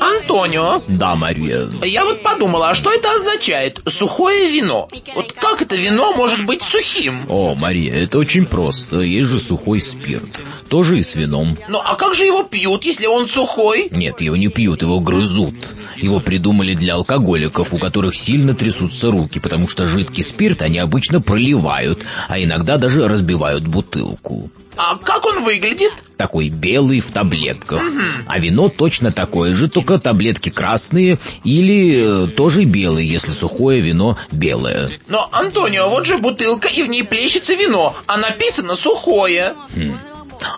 Антонио, Да, Мария. я вот подумала, а что это означает? Сухое вино. Вот как это вино может быть сухим? О, Мария, это очень просто. Есть же сухой спирт. Тоже и с вином. Ну а как же его пьют, если он сухой? Нет, его не пьют, его грызут. Его придумали для алкоголиков, у которых сильно трясутся руки, потому что жидкий спирт они обычно проливают, а иногда даже разбивают бутылку. А как он выглядит? Такой белый в таблетках. А вино точно такое же, только таблетки красные или э, тоже белые, если сухое вино белое. Но, Антонио, вот же бутылка, и в ней плещется вино, а написано сухое.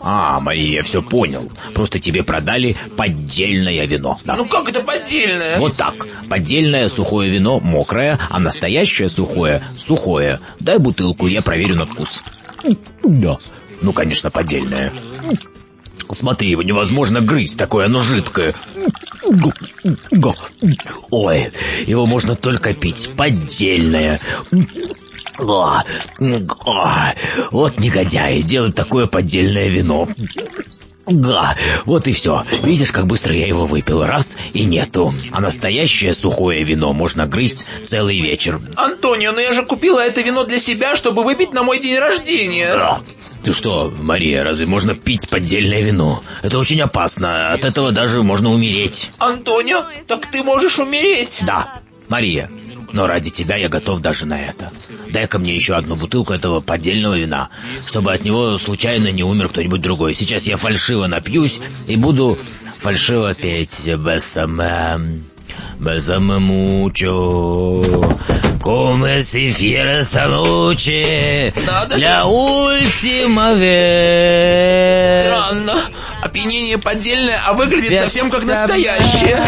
А, Мария, я все понял. Просто тебе продали поддельное вино. Да. Ну как это поддельное? Вот так. Поддельное сухое вино мокрое, а настоящее сухое сухое. Дай бутылку, я проверю на вкус. Да. Ну, конечно, поддельное. Смотри, его невозможно грызть, такое оно жидкое. Ой, его можно только пить. Поддельное. О, о, вот негодяи, делают такое поддельное вино. Га, вот и все. Видишь, как быстро я его выпил. Раз и нету. А настоящее сухое вино можно грызть целый вечер. Антонио, но я же купила это вино для себя, чтобы выпить на мой день рождения. Ты что, Мария, разве можно пить поддельное вино? Это очень опасно. От этого даже можно умереть. Антонио, так ты можешь умереть. Да, Мария, но ради тебя я готов даже на это. Дай-ка мне еще одну бутылку этого поддельного вина, чтобы от него случайно не умер кто-нибудь другой. Сейчас я фальшиво напьюсь и буду фальшиво петь «Бесаме, бесаме мучо, come si fiera esta noche, Надо же. la última vez». Странно. Опьянение поддельное, а выглядит Без совсем как настоящее.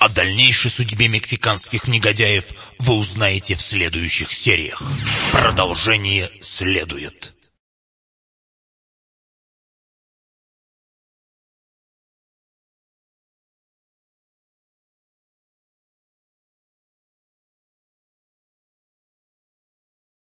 О дальнейшей судьбе мексиканских негодяев вы узнаете в следующих сериях. Продолжение следует.